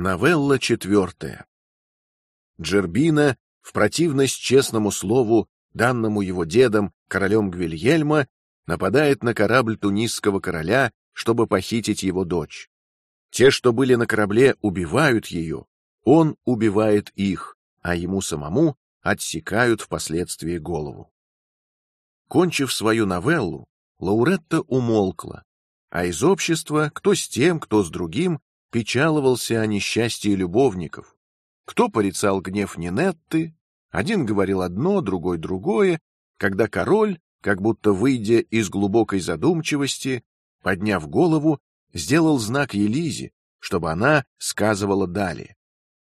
Новелла четвертая. Джербина, в противность честному слову, данному его дедом, королем Гвильельма, нападает на корабль тунисского короля, чтобы похитить его дочь. Те, что были на корабле, убивают ее, он убивает их, а ему самому отсекают впоследствии голову. Кончив свою новеллу, Лауретта умолкла, а из общества, кто с тем, кто с другим, печаловался о несчастье любовников. Кто порицал гнев Нинетты, один говорил одно, другой другое, когда король, как будто выйдя из глубокой задумчивости, подняв голову, сделал знак Елизе, чтобы она сказывала далее.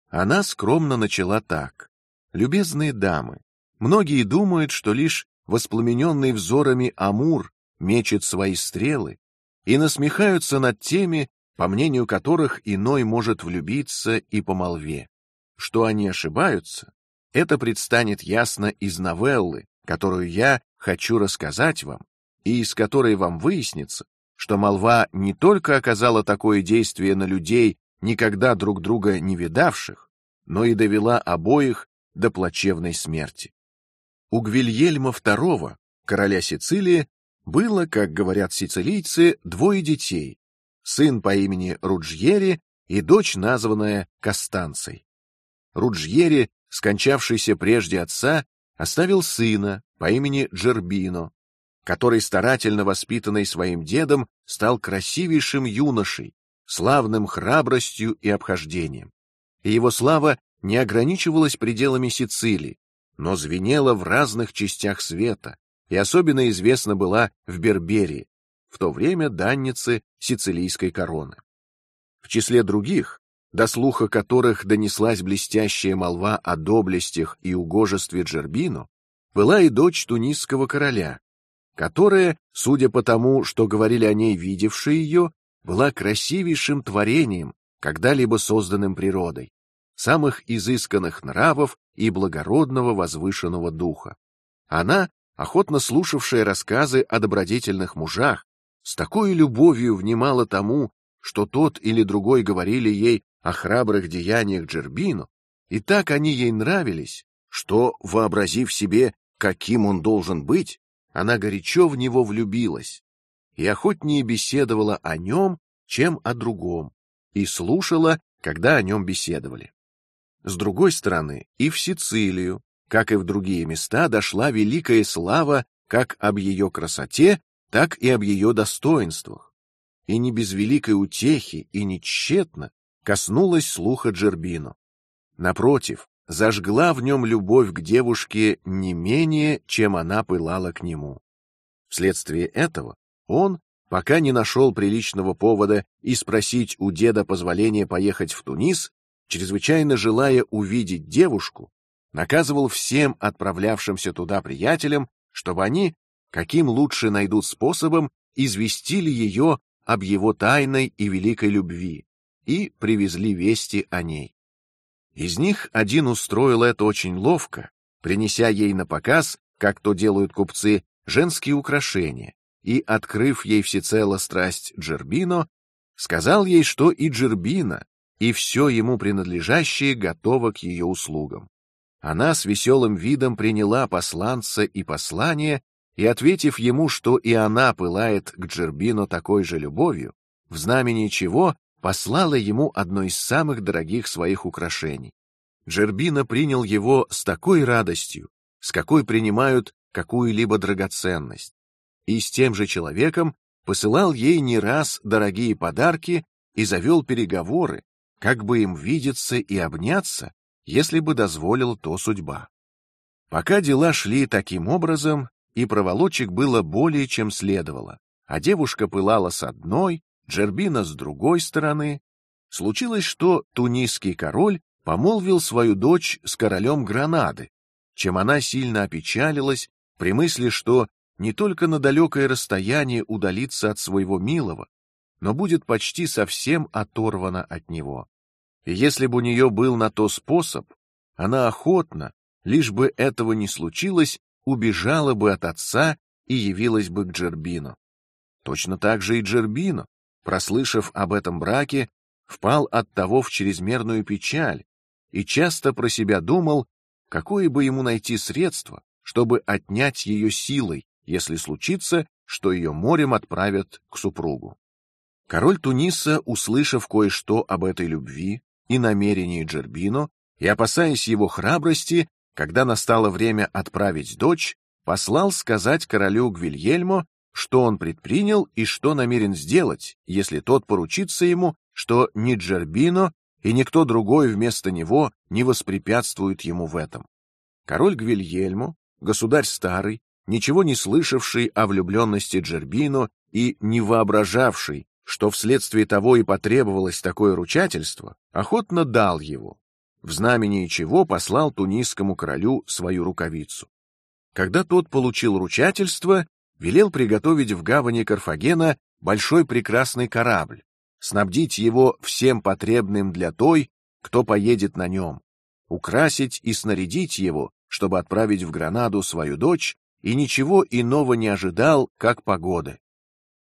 Она скромно начала так: любезные дамы, многие думают, что лишь воспламененный взорами Амур мечет свои стрелы и насмехаются над теми, по мнению которых иной может влюбиться и по молве. Что они ошибаются, это предстанет ясно из новеллы, которую я хочу рассказать вам, и из которой вам выяснится, что молва не только оказала такое действие на людей, никогда друг друга не видавших, но и довела обоих до плачевной смерти. У Гвильельма II, короля Сицилии, было, как говорят сицилийцы, двое детей: сын по имени Руджьери и дочь, названная Костанцей. Руджьери, скончавшийся прежде отца, оставил сына по имени Джербино, который старательно воспитанный своим дедом стал красивейшим юношей, славным храбростью и обхождением. И его слава не ограничивалась пределами Сицилии, но звенела в разных частях света, и особенно известна была в Берберии, в то время данницы сицилийской короны. В числе других, до слуха которых донеслась блестящая молва о доблестях и угожестве Джербино, была и дочь тунисского короля, которая, судя по тому, что говорили о ней видевшие ее, была красивейшим творением, когда-либо созданным природой, самых изысканных нравов и благородного возвышенного духа. Она, охотно слушавшая рассказы о добродетельных мужах, с такой любовью внимала тому, что тот или другой говорили ей о храбрых деяниях Джербино, и так они ей нравились, что, вообразив себе, каким он должен быть, она горячо в него влюбилась и охотнее беседовала о нем, чем о другом, и слушала, когда о нем беседовали. С другой стороны, и в Сицилию, как и в другие места, дошла великая слава как об ее красоте, так и об ее достоинствах, и не без великой утехи и не тщетно коснулась слуха Джербино. Напротив, зажгла в нем любовь к девушке не менее, чем она пылала к нему. Вследствие этого он, пока не нашел приличного повода и спросить у деда позволения поехать в Тунис, чрезвычайно желая увидеть девушку, наказывал всем отправлявшимся туда приятелям, чтобы они, каким лучше найдут способом, известили ее об его тайной и великой любви и привезли вести о ней. Из них один устроил это очень ловко, принеся ей на показ, как то делают купцы, женские украшения, и, открыв ей всецело страсть Джербино, сказал ей, что и Джербина, и все ему принадлежащее готово к ее услугам. Она с веселым видом приняла посланца и послание, и ответив ему, что и она пылает к Джербино такой же любовью, в знамени чего послала ему одно из самых дорогих своих украшений. Джербина принял его с такой радостью, с какой принимают какую-либо драгоценность, и с тем же человеком посылал ей не раз дорогие подарки и завел переговоры, как бы им видеться и обняться, если бы дозволила то судьба. Пока дела шли таким образом, и проволочек было более чем следовало, а девушка пылала с одной, Джербина с другой стороны. Случилось, что тунисский король помолвил свою дочь с королем Гранады, чем она сильно опечалилась при мысли, что не только на далекое расстояние удалится от своего милого, но будет почти совсем оторвана от него. И если бы у нее был на то способ, она охотно, лишь бы этого не случилось, убежала бы от отца и явилась бы к Джербину. Точно так же и Джербино, прослышав об этом браке, впал от того в чрезмерную печаль и часто про себя думал, какое бы ему найти средство, чтобы отнять ее силой, если случится, что ее морем отправят к супругу. Король Туниса, услышав кое-что об этой любви и намерении Джербино, и опасаясь его храбрости, когда настало время отправить дочь, послал сказать королю Гвильельмо, что он предпринял и что намерен сделать, если тот поручится ему, что ни Джербино и никто другой вместо него не воспрепятствует ему в этом. Король Гвильельмо, государь старый, ничего не слышавший о влюбленности Джербино и не воображавший, что вследствие того и потребовалось такое ручательство, охотно дал его, в знамени чего послал тунисскому королю свою рукавицу. Когда тот получил ручательство, велел приготовить в гавани Карфагена большой прекрасный корабль, снабдить его всем потребным для той, кто поедет на нем, украсить и снарядить его, чтобы отправить в Гранаду свою дочь, и ничего иного не ожидал, как погоды.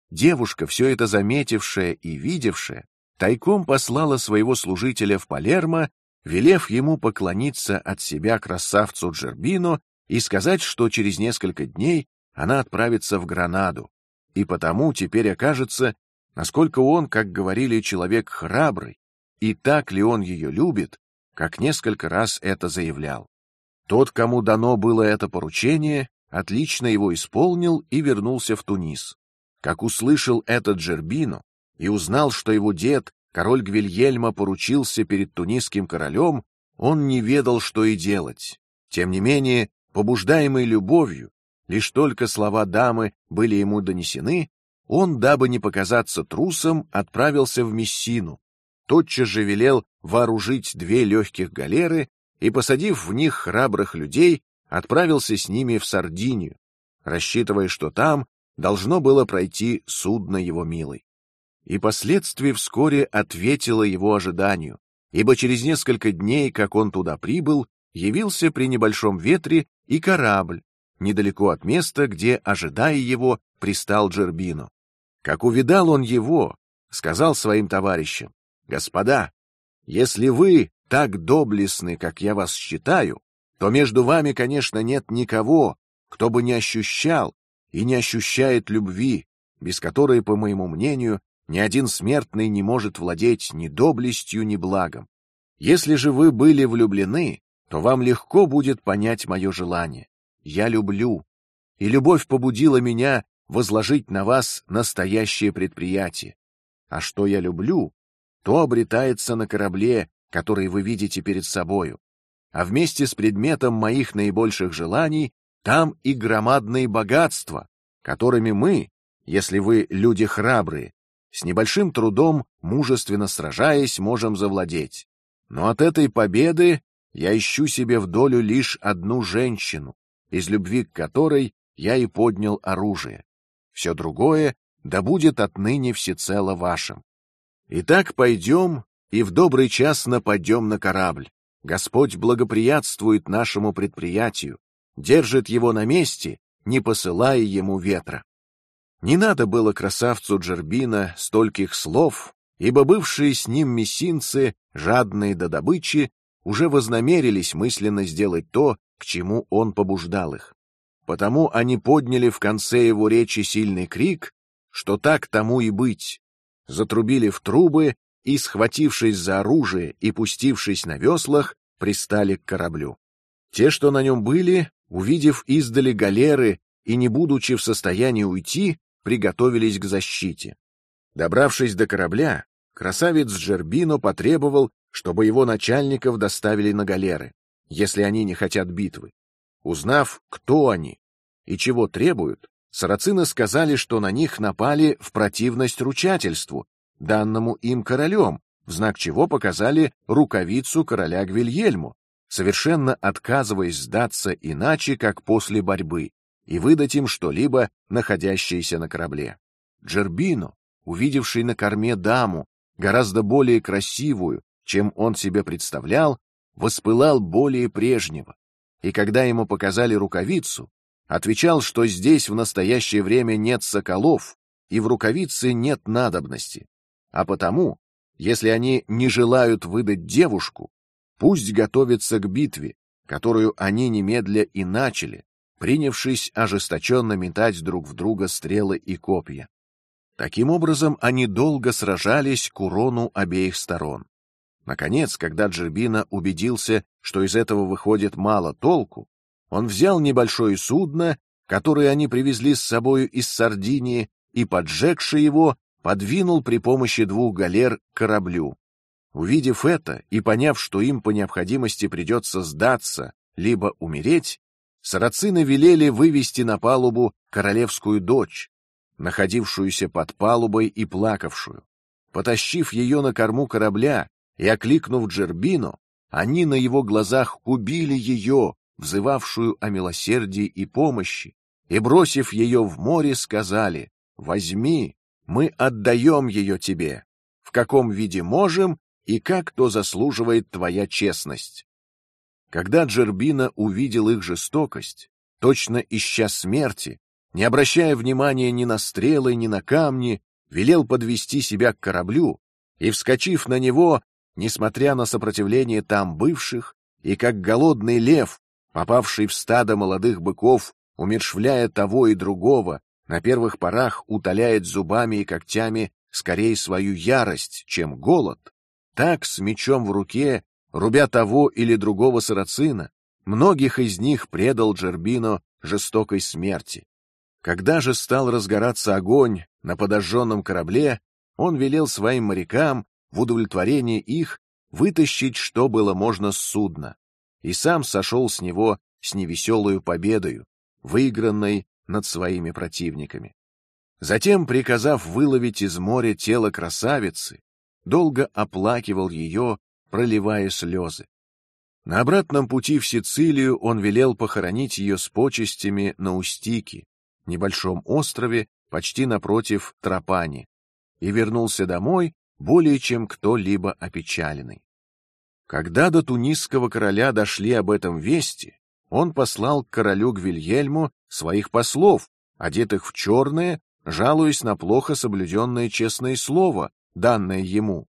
Девушка, все это заметившая и видевшая, тайком послала своего служителя в Палермо, велев ему поклониться от себя красавцу Джербино и сказать, что через несколько дней она отправится в Гранаду, и потому теперь окажется, насколько он, как говорили, человек храбрый, и так ли он ее любит, как несколько раз это заявлял. Тот, кому дано было это поручение, отлично его исполнил и вернулся в Тунис. Как услышал этот Джербино и узнал, что его дед, король Гвильельма, поручился перед тунисским королем, он не ведал, что и делать. Тем не менее, побуждаемый любовью, лишь только слова дамы были ему донесены, он, дабы не показаться трусом, отправился в Мессину. Тотчас же велел вооружить две легких галеры и, посадив в них храбрых людей, отправился с ними в Сардинию, рассчитывая, что там должно было пройти судно его милой. И последствие вскоре ответило его ожиданию, ибо через несколько дней, как он туда прибыл, явился при небольшом ветре и корабль недалеко от места, где, ожидая его, пристал Джербино. Как увидал он его, сказал своим товарищам: "Господа, если вы так доблестны, как я вас считаю, то между вами, конечно, нет никого, кто бы не ощущал и не ощущает любви, без которой, по моему мнению, ни один смертный не может владеть ни доблестью, ни благом. Если же вы были влюблены, то вам легко будет понять мое желание. Я люблю, и любовь побудила меня возложить на вас настоящее предприятие. А что я люблю, то обретается на корабле, который вы видите перед собою а вместе с предметом моих наибольших желаний там и громадные богатства, которыми мы, если вы люди храбрые, с небольшим трудом, мужественно сражаясь, можем завладеть. Но от этой победы я ищу себе в долю лишь одну женщину, из любви к которой я и поднял оружие. Все другое да будет отныне всецело вашим. Итак, пойдем и в добрый час нападем на корабль. Господь благоприятствует нашему предприятию, держит его на месте, не посылая ему ветра. Не надо было красавцу Джербина стольких слов, ибо бывшие с ним мессинцы, жадные до добычи, уже вознамерились мысленно сделать то, к чему он побуждал их. Потому они подняли в конце его речи сильный крик, что так тому и быть. Затрубили в трубы и, схватившись за оружие и пустившись на веслах, пристали к кораблю. Те, что на нем были, увидев издали галеры и не будучи в состоянии уйти, приготовились к защите. Добравшись до корабля, красавец Джербино потребовал, чтобы его начальников доставили на галеры, если они не хотят битвы. Узнав, кто они и чего требуют, сарацины сказали, что на них напали в противность ручательству данному им королем, в знак чего показали рукавицу короля Гвильельму, совершенно отказываясь сдаться иначе, как после борьбы, и выдать им что-либо, находящееся на корабле. Джербино, увидевший на корме даму, гораздо более красивую, чем он себе представлял, воспылал более прежнего, и когда ему показали рукавицу, отвечал, что здесь в настоящее время нет соколов и в рукавице нет надобности, а потому, Если они не желают выдать девушку, пусть готовятся к битве, которую они немедля и начали, принявшись ожесточенно метать друг в друга стрелы и копья. Таким образом, они долго сражались к урону обеих сторон. Наконец, когда Джербина убедился, что из этого выходит мало толку, он взял небольшое судно, которое они привезли с собою из Сардинии, и поджегши его, подвинул при помощи двух галер к кораблю. Увидев это и поняв, что им по необходимости придется сдаться либо умереть, сарацины велели вывести на палубу королевскую дочь, находившуюся под палубой и плакавшую. Потащив ее на корму корабля и окликнув Джербину, они на его глазах убили ее, взывавшую о милосердии и помощи, и бросив ее в море, сказали: возьми, мы отдаем ее тебе, в каком виде можем и как то заслуживает твоя честность. Когда Джербина увидел их жестокость, точно ища смерти, не обращая внимания ни на стрелы, ни на камни, велел подвести себя к кораблю и, вскочив на него, несмотря на сопротивление там бывших, и как голодный лев, попавший в стадо молодых быков, умершвляя того и другого, на первых порах утоляет зубами и когтями скорее свою ярость, чем голод, так с мечом в руке, рубя того или другого сарацина, многих из них предал Джербино жестокой смерти. Когда же стал разгораться огонь на подожженном корабле, он велел своим морякам в удовлетворение их вытащить, что было можно с судна, и сам сошел с него с невеселую победою, выигранной над своими противниками. Затем, приказав выловить из моря тело красавицы, долго оплакивал ее, проливая слезы. На обратном пути в Сицилию он велел похоронить ее с почестями на Устике, небольшом острове почти напротив Тропани, и вернулся домой более чем кто-либо опечаленный. Когда до тунисского короля дошли об этом вести, он послал к королю Гвильельму своих послов, одетых в черное, жалуясь на плохо соблюденное честное слово, данное ему.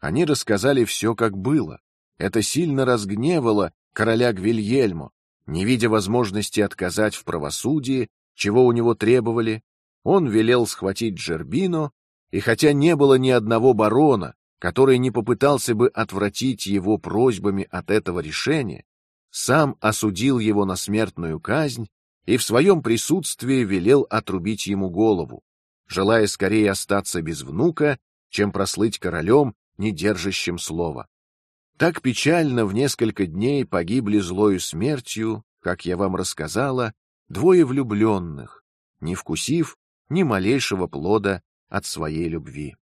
Они рассказали все, как было. Это сильно разгневало короля Гвильельмо. Не видя возможности отказать в правосудии, чего у него требовали, он велел схватить Джербино, и хотя не было ни одного барона, который не попытался бы отвратить его просьбами от этого решения, сам осудил его на смертную казнь и в своем присутствии велел отрубить ему голову, желая скорее остаться без внука, чем прослыть королем, не держащим слова. Так печально в несколько дней погибли злою смертью, как я вам рассказала, двое влюбленных, не вкусив ни малейшего плода от своей любви.